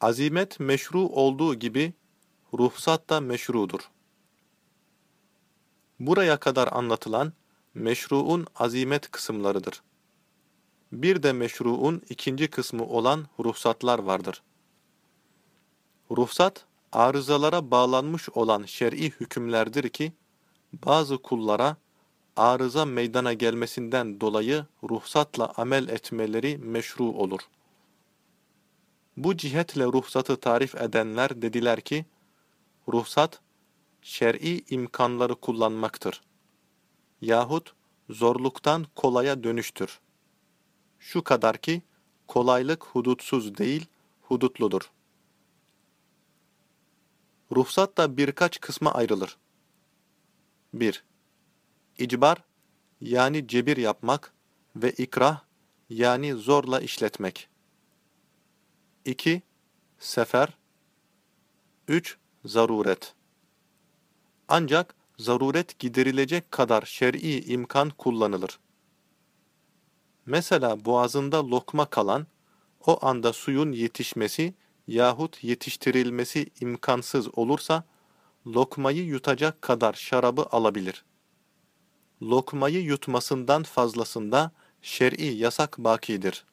Azimet meşru olduğu gibi ruhsat da meşrudur. Buraya kadar anlatılan meşruun azimet kısımlarıdır. Bir de meşruun ikinci kısmı olan ruhsatlar vardır. Ruhsat, arızalara bağlanmış olan şer'i hükümlerdir ki, bazı kullara arıza meydana gelmesinden dolayı ruhsatla amel etmeleri meşru olur. Bu cihetle ruhsatı tarif edenler dediler ki, ruhsat, şer'i imkanları kullanmaktır. Yahut zorluktan kolaya dönüştür. Şu kadar ki, kolaylık hudutsuz değil, hudutludur. Ruhsat da birkaç kısma ayrılır. 1. İcbar, yani cebir yapmak ve ikrah, yani zorla işletmek. 2. Sefer 3. Zaruret Ancak zaruret giderilecek kadar şer'i imkan kullanılır. Mesela boğazında lokma kalan, o anda suyun yetişmesi yahut yetiştirilmesi imkansız olursa, lokmayı yutacak kadar şarabı alabilir. Lokmayı yutmasından fazlasında şer'i yasak bakidir.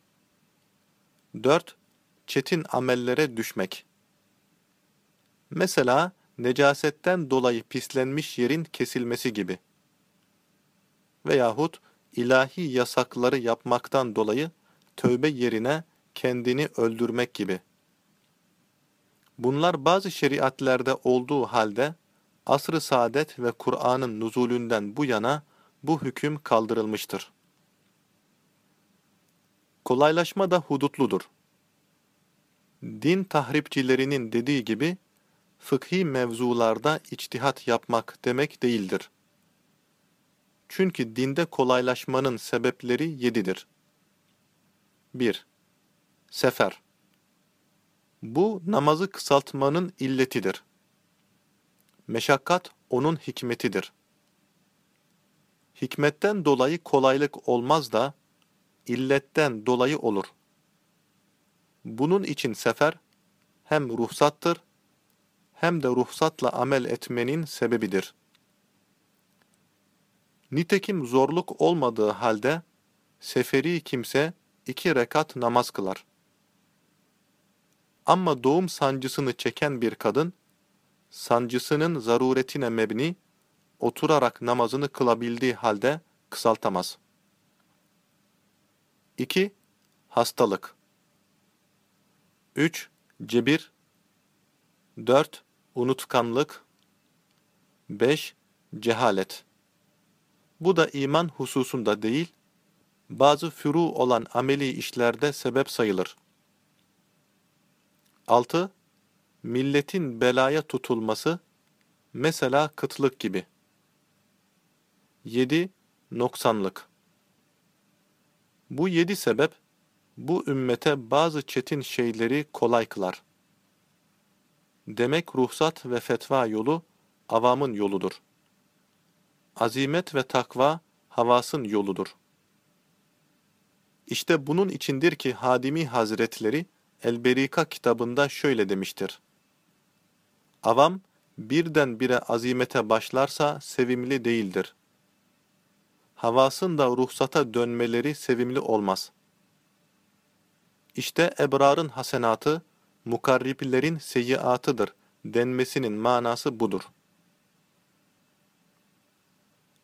4. Çetin amellere düşmek. Mesela necasetten dolayı pislenmiş yerin kesilmesi gibi. Veyahut ilahi yasakları yapmaktan dolayı tövbe yerine kendini öldürmek gibi. Bunlar bazı şeriatlerde olduğu halde asr-ı saadet ve Kur'an'ın nuzulünden bu yana bu hüküm kaldırılmıştır. Kolaylaşma da hudutludur. Din tahripçilerinin dediği gibi, fıkhi mevzularda içtihat yapmak demek değildir. Çünkü dinde kolaylaşmanın sebepleri yedidir. 1. Sefer Bu namazı kısaltmanın illetidir. Meşakkat onun hikmetidir. Hikmetten dolayı kolaylık olmaz da, illetten dolayı olur. Bunun için sefer, hem ruhsattır, hem de ruhsatla amel etmenin sebebidir. Nitekim zorluk olmadığı halde, seferi kimse iki rekat namaz kılar. Ama doğum sancısını çeken bir kadın, sancısının zaruretine mebni, oturarak namazını kılabildiği halde kısaltamaz. 2. Hastalık 3. Cebir 4. Unutkanlık 5. Cehalet Bu da iman hususunda değil, bazı furu olan ameli işlerde sebep sayılır. 6. Milletin belaya tutulması, mesela kıtlık gibi. 7. Noksanlık Bu yedi sebep, bu ümmete bazı çetin şeyleri kolay kılar. Demek ruhsat ve fetva yolu, avamın yoludur. Azimet ve takva, havasın yoludur. İşte bunun içindir ki Hadimi Hazretleri, El-Berika kitabında şöyle demiştir. Avam, birdenbire azimete başlarsa sevimli değildir havasın da ruhsata dönmeleri sevimli olmaz. İşte ebrarın hasenatı, mukarribilerin seyyiatıdır denmesinin manası budur.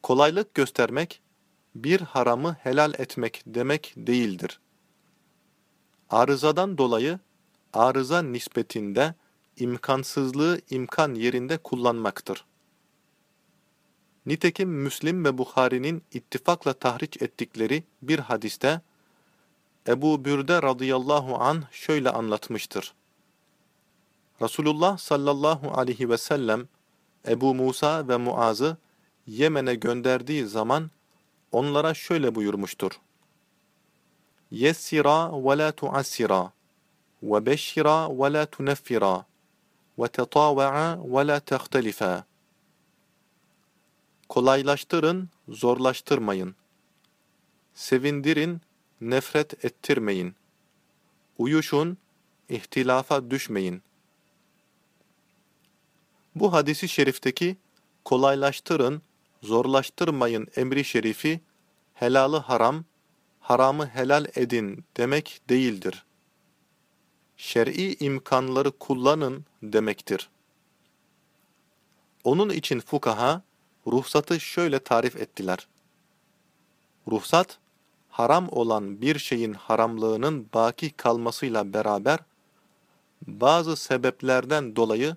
Kolaylık göstermek, bir haramı helal etmek demek değildir. Arızadan dolayı, arıza nispetinde imkansızlığı imkan yerinde kullanmaktır. Nitekim Müslim ve Bukhari'nin ittifakla tahriç ettikleri bir hadiste Ebu Bürde radıyallahu an şöyle anlatmıştır. Resulullah sallallahu aleyhi ve sellem Ebu Musa ve Muaz'ı Yemen'e gönderdiği zaman onlara şöyle buyurmuştur. Yessira ve la tuassira ve beşira ve la tuneffira ve tetava'a ve la tehtelifa Kolaylaştırın, zorlaştırmayın. Sevindirin, nefret ettirmeyin. Uyuşun, ihtilafa düşmeyin. Bu hadisi şerifteki kolaylaştırın, zorlaştırmayın emri şerifi, helalı haram, haramı helal edin demek değildir. Şer'i imkanları kullanın demektir. Onun için fukaha, ruhsatı şöyle tarif ettiler. Ruhsat, haram olan bir şeyin haramlığının baki kalmasıyla beraber, bazı sebeplerden dolayı,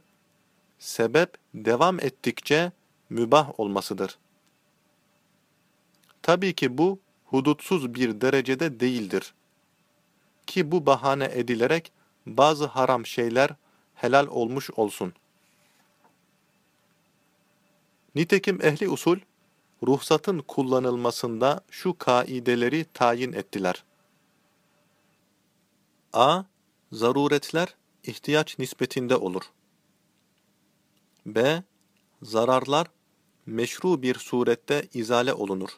sebep devam ettikçe mübah olmasıdır. Tabii ki bu, hudutsuz bir derecede değildir. Ki bu bahane edilerek, bazı haram şeyler helal olmuş olsun. Nitekim ehli usul, ruhsatın kullanılmasında şu kaideleri tayin ettiler. a. Zaruretler ihtiyaç nispetinde olur. b. Zararlar meşru bir surette izale olunur.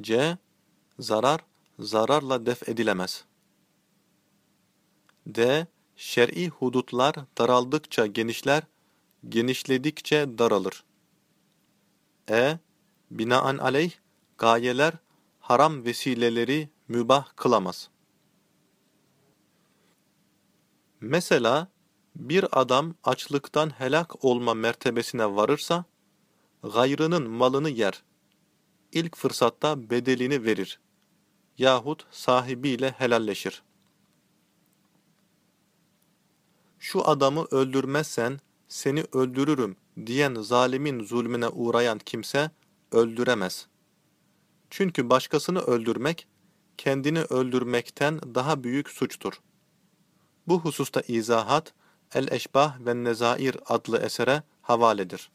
c. Zarar, zararla def edilemez. d. Şer'i hudutlar daraldıkça genişler, genişledikçe daralır. E. Binaenaleyh, gayeler, haram vesileleri mübah kılamaz. Mesela, bir adam açlıktan helak olma mertebesine varırsa, gayrının malını yer, ilk fırsatta bedelini verir yahut sahibiyle helalleşir. Şu adamı öldürmezsen seni öldürürüm diyen zalimin zulmüne uğrayan kimse öldüremez. Çünkü başkasını öldürmek, kendini öldürmekten daha büyük suçtur. Bu hususta izahat, El-Eşbah ve Nezair adlı esere havaledir.